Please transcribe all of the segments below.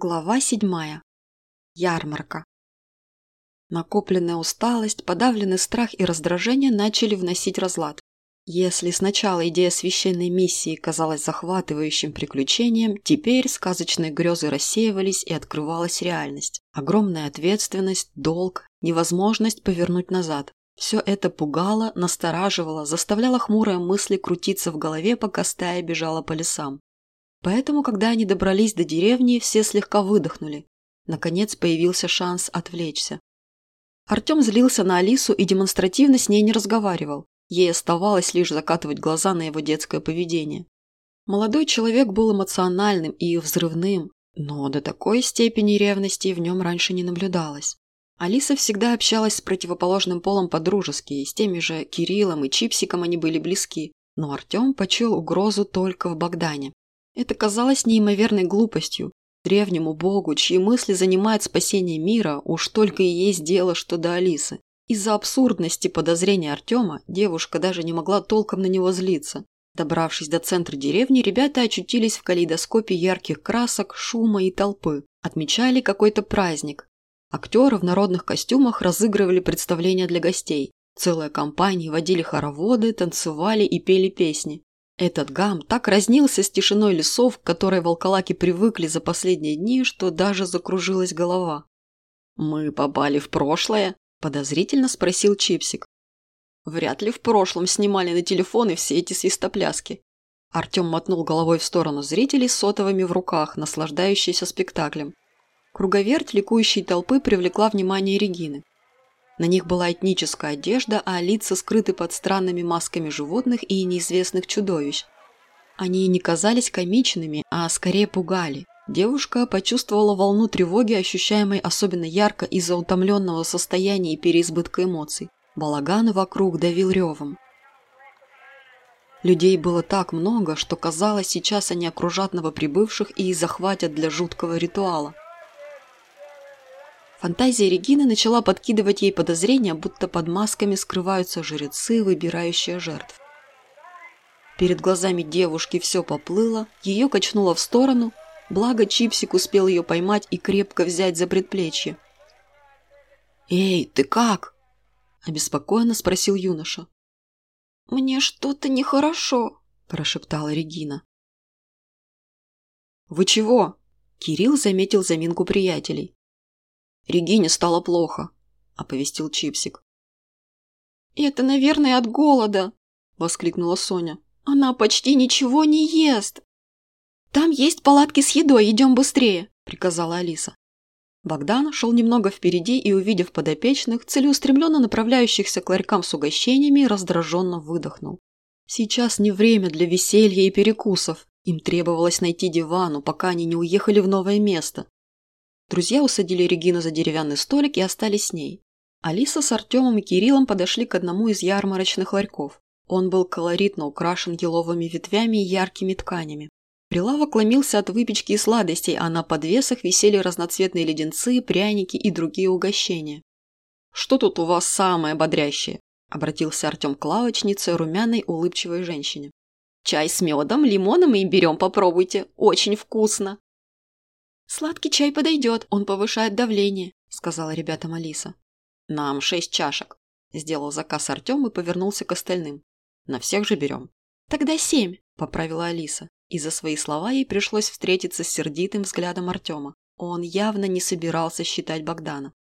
Глава седьмая. Ярмарка. Накопленная усталость, подавленный страх и раздражение начали вносить разлад. Если сначала идея священной миссии казалась захватывающим приключением, теперь сказочные грезы рассеивались и открывалась реальность. Огромная ответственность, долг, невозможность повернуть назад. Все это пугало, настораживало, заставляло хмурые мысли крутиться в голове, пока стая бежала по лесам. Поэтому, когда они добрались до деревни, все слегка выдохнули. Наконец появился шанс отвлечься. Артем злился на Алису и демонстративно с ней не разговаривал. Ей оставалось лишь закатывать глаза на его детское поведение. Молодой человек был эмоциональным и взрывным, но до такой степени ревности в нем раньше не наблюдалось. Алиса всегда общалась с противоположным полом по-дружески, и с теми же Кириллом и Чипсиком они были близки, но Артем почуял угрозу только в Богдане. Это казалось неимоверной глупостью. Древнему богу, чьи мысли занимают спасение мира, уж только и есть дело, что до Алисы. Из-за абсурдности подозрения Артема девушка даже не могла толком на него злиться. Добравшись до центра деревни, ребята очутились в калейдоскопе ярких красок, шума и толпы. Отмечали какой-то праздник. Актеры в народных костюмах разыгрывали представления для гостей. Целые компании водили хороводы, танцевали и пели песни. Этот гам так разнился с тишиной лесов, к которой волколаки привыкли за последние дни, что даже закружилась голова. «Мы попали в прошлое?» – подозрительно спросил Чипсик. «Вряд ли в прошлом снимали на телефоны все эти свистопляски». Артем мотнул головой в сторону зрителей с сотовыми в руках, наслаждающиеся спектаклем. Круговерть ликующей толпы привлекла внимание Регины. На них была этническая одежда, а лица скрыты под странными масками животных и неизвестных чудовищ. Они не казались комичными, а скорее пугали. Девушка почувствовала волну тревоги, ощущаемой особенно ярко из-за утомленного состояния и переизбытка эмоций. Балаган вокруг давил ревом. Людей было так много, что казалось, сейчас они окружат новоприбывших и захватят для жуткого ритуала. Фантазия Регины начала подкидывать ей подозрения, будто под масками скрываются жрецы, выбирающие жертв. Перед глазами девушки все поплыло, ее качнуло в сторону, благо Чипсик успел ее поймать и крепко взять за предплечье. «Эй, ты как?» – обеспокоенно спросил юноша. «Мне что-то нехорошо», – прошептала Регина. «Вы чего?» – Кирилл заметил заминку приятелей. Регине стало плохо», – оповестил Чипсик. «Это, наверное, от голода», – воскликнула Соня. «Она почти ничего не ест». «Там есть палатки с едой, идем быстрее», – приказала Алиса. Богдан шел немного впереди и, увидев подопечных, целеустремленно направляющихся к ларькам с угощениями, раздраженно выдохнул. Сейчас не время для веселья и перекусов. Им требовалось найти дивану, пока они не уехали в новое место. Друзья усадили Регину за деревянный столик и остались с ней. Алиса с Артемом и Кириллом подошли к одному из ярмарочных ларьков. Он был колоритно украшен еловыми ветвями и яркими тканями. Прилавок ломился от выпечки и сладостей, а на подвесах висели разноцветные леденцы, пряники и другие угощения. «Что тут у вас самое бодрящее?» – обратился Артем к лавочнице, румяной, улыбчивой женщине. «Чай с медом, лимоном и имбирем попробуйте. Очень вкусно!» «Сладкий чай подойдет, он повышает давление», – сказала ребятам Алиса. «Нам шесть чашек», – сделал заказ Артем и повернулся к остальным. «На всех же берем». «Тогда семь», – поправила Алиса. И за свои слова ей пришлось встретиться с сердитым взглядом Артема. Он явно не собирался считать Богдана.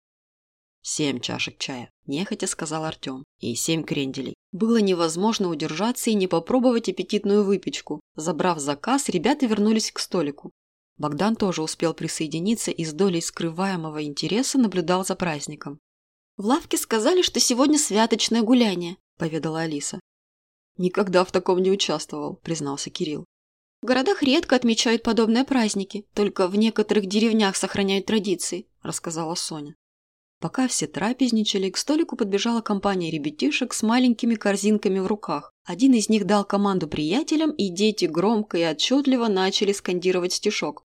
«Семь чашек чая», – нехотя сказал Артем. «И семь кренделей». Было невозможно удержаться и не попробовать аппетитную выпечку. Забрав заказ, ребята вернулись к столику. Богдан тоже успел присоединиться и с долей скрываемого интереса наблюдал за праздником. «В лавке сказали, что сегодня святочное гуляние», – поведала Алиса. «Никогда в таком не участвовал», – признался Кирилл. «В городах редко отмечают подобные праздники, только в некоторых деревнях сохраняют традиции», – рассказала Соня. Пока все трапезничали, к столику подбежала компания ребятишек с маленькими корзинками в руках. Один из них дал команду приятелям, и дети громко и отчетливо начали скандировать стишок.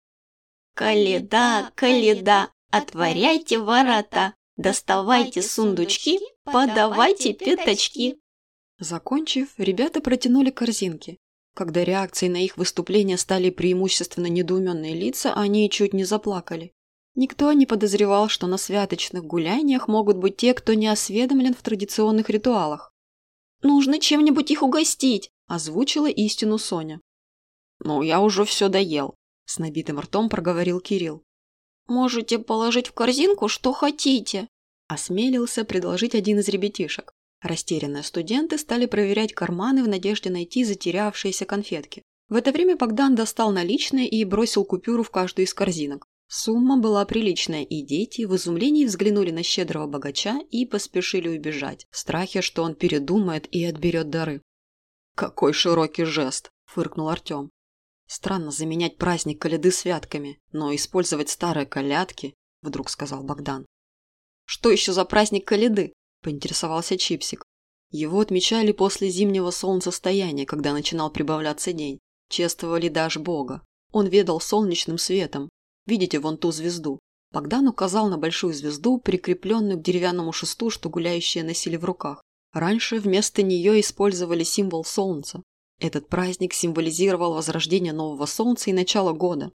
Каледа, каледа, отворяйте ворота, доставайте сундучки, подавайте пятачки. Закончив, ребята протянули корзинки. Когда реакцией на их выступление стали преимущественно недоуменные лица, они чуть не заплакали. Никто не подозревал, что на святочных гуляниях могут быть те, кто не осведомлен в традиционных ритуалах. «Нужно чем-нибудь их угостить», – озвучила истину Соня. «Ну, я уже все доел», – с набитым ртом проговорил Кирилл. «Можете положить в корзинку, что хотите», – осмелился предложить один из ребятишек. Растерянные студенты стали проверять карманы в надежде найти затерявшиеся конфетки. В это время Богдан достал наличные и бросил купюру в каждую из корзинок. Сумма была приличная, и дети в изумлении взглянули на щедрого богача и поспешили убежать, в страхе, что он передумает и отберет дары. «Какой широкий жест!» – фыркнул Артем. «Странно заменять праздник коляды святками, но использовать старые колядки», – вдруг сказал Богдан. «Что еще за праздник коляды?» – поинтересовался Чипсик. Его отмечали после зимнего солнцестояния, когда начинал прибавляться день. Чествовали даже Бога. Он ведал солнечным светом. Видите вон ту звезду? Богдан указал на большую звезду, прикрепленную к деревянному шесту, что гуляющие носили в руках. Раньше вместо нее использовали символ солнца. Этот праздник символизировал возрождение нового солнца и начало года.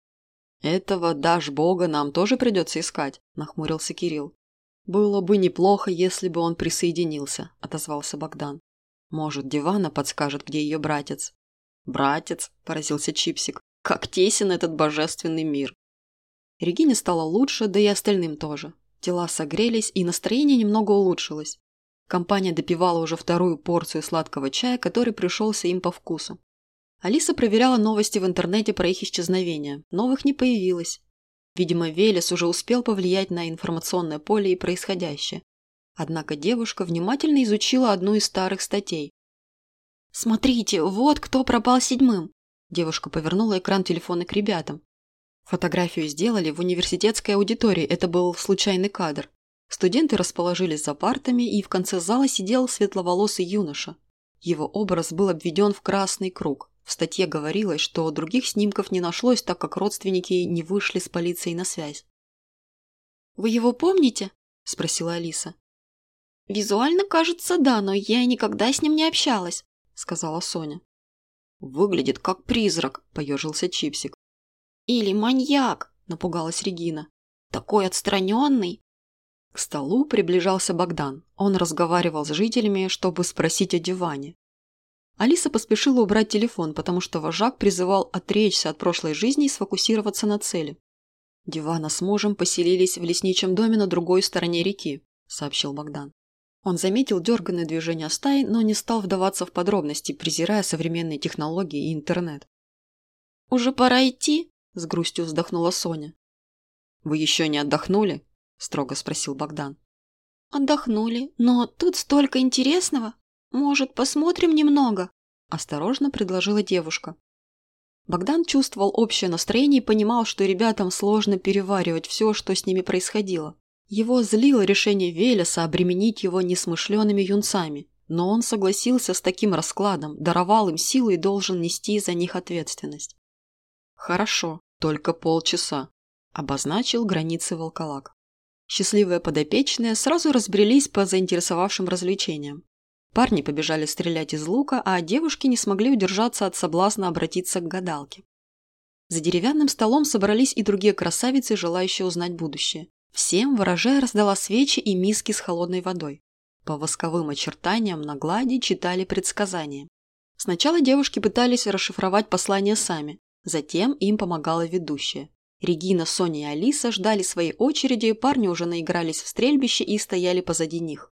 «Этого дашь Бога нам тоже придется искать», – нахмурился Кирилл. «Было бы неплохо, если бы он присоединился», – отозвался Богдан. «Может, Дивана подскажет, где ее братец?» «Братец», – поразился Чипсик. «Как тесен этот божественный мир!» Регине стало лучше, да и остальным тоже. Тела согрелись, и настроение немного улучшилось. Компания допивала уже вторую порцию сладкого чая, который пришелся им по вкусу. Алиса проверяла новости в интернете про их исчезновение. Новых не появилось. Видимо, Велес уже успел повлиять на информационное поле и происходящее. Однако девушка внимательно изучила одну из старых статей. «Смотрите, вот кто пропал седьмым!» Девушка повернула экран телефона к ребятам. Фотографию сделали в университетской аудитории, это был случайный кадр. Студенты расположились за партами, и в конце зала сидел светловолосый юноша. Его образ был обведен в красный круг. В статье говорилось, что других снимков не нашлось, так как родственники не вышли с полицией на связь. «Вы его помните?» – спросила Алиса. «Визуально, кажется, да, но я никогда с ним не общалась», – сказала Соня. «Выглядит как призрак», – поежился Чипсик. «Или маньяк», – напугалась Регина. «Такой отстраненный». К столу приближался Богдан. Он разговаривал с жителями, чтобы спросить о диване. Алиса поспешила убрать телефон, потому что вожак призывал отречься от прошлой жизни и сфокусироваться на цели. «Дивана с мужем поселились в лесничьем доме на другой стороне реки», – сообщил Богдан. Он заметил дерганное движение стаи, но не стал вдаваться в подробности, презирая современные технологии и интернет. «Уже пора идти?» – с грустью вздохнула Соня. «Вы еще не отдохнули?» – строго спросил Богдан. «Отдохнули, но тут столько интересного!» «Может, посмотрим немного?» – осторожно предложила девушка. Богдан чувствовал общее настроение и понимал, что ребятам сложно переваривать все, что с ними происходило. Его злило решение Велеса обременить его несмышленными юнцами, но он согласился с таким раскладом, даровал им силу и должен нести за них ответственность. «Хорошо, только полчаса», – обозначил границы волколак. Счастливые подопечные сразу разбрелись по заинтересовавшим развлечениям. Парни побежали стрелять из лука, а девушки не смогли удержаться от соблазна обратиться к гадалке. За деревянным столом собрались и другие красавицы, желающие узнать будущее. Всем ворожая раздала свечи и миски с холодной водой. По восковым очертаниям на глади читали предсказания. Сначала девушки пытались расшифровать послание сами, затем им помогала ведущая. Регина, Соня и Алиса ждали своей очереди, парни уже наигрались в стрельбище и стояли позади них.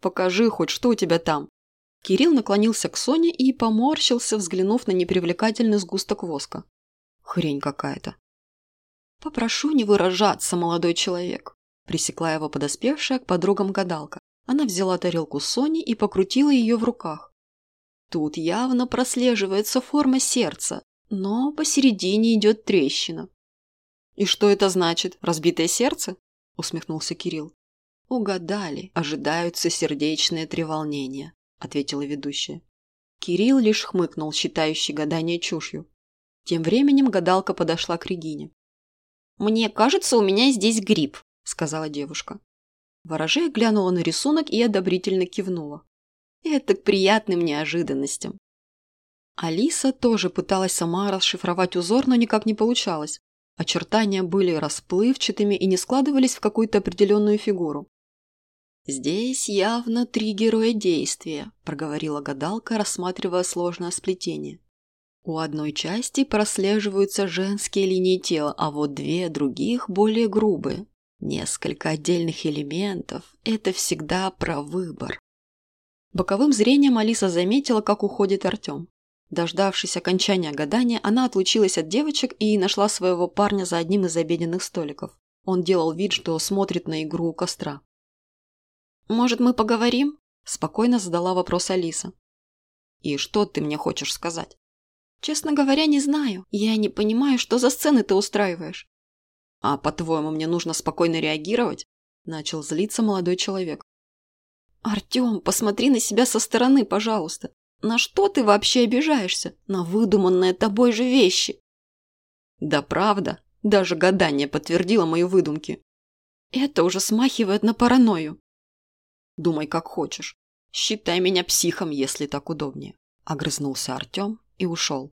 Покажи хоть, что у тебя там». Кирилл наклонился к Соне и поморщился, взглянув на непривлекательный сгусток воска. Хрень какая-то. «Попрошу не выражаться, молодой человек», – пресекла его подоспевшая к подругам гадалка. Она взяла тарелку Сони и покрутила ее в руках. Тут явно прослеживается форма сердца, но посередине идет трещина. «И что это значит? Разбитое сердце?» – усмехнулся Кирилл. «Угадали, ожидаются сердечные треволнения», – ответила ведущая. Кирилл лишь хмыкнул, считающий гадание чушью. Тем временем гадалка подошла к Регине. «Мне кажется, у меня здесь грипп», – сказала девушка. Ворожея глянула на рисунок и одобрительно кивнула. «Это к приятным неожиданностям». Алиса тоже пыталась сама расшифровать узор, но никак не получалось. Очертания были расплывчатыми и не складывались в какую-то определенную фигуру. «Здесь явно три героя действия», – проговорила гадалка, рассматривая сложное сплетение. У одной части прослеживаются женские линии тела, а вот две других более грубые. Несколько отдельных элементов – это всегда про выбор. Боковым зрением Алиса заметила, как уходит Артем. Дождавшись окончания гадания, она отлучилась от девочек и нашла своего парня за одним из обеденных столиков. Он делал вид, что смотрит на игру у костра. «Может, мы поговорим?» – спокойно задала вопрос Алиса. «И что ты мне хочешь сказать?» «Честно говоря, не знаю. Я не понимаю, что за сцены ты устраиваешь». «А, по-твоему, мне нужно спокойно реагировать?» – начал злиться молодой человек. «Артем, посмотри на себя со стороны, пожалуйста. На что ты вообще обижаешься? На выдуманные тобой же вещи. Да правда, даже гадание подтвердило мои выдумки. Это уже смахивает на паранойю. Думай, как хочешь. Считай меня психом, если так удобнее. Огрызнулся Артем и ушел.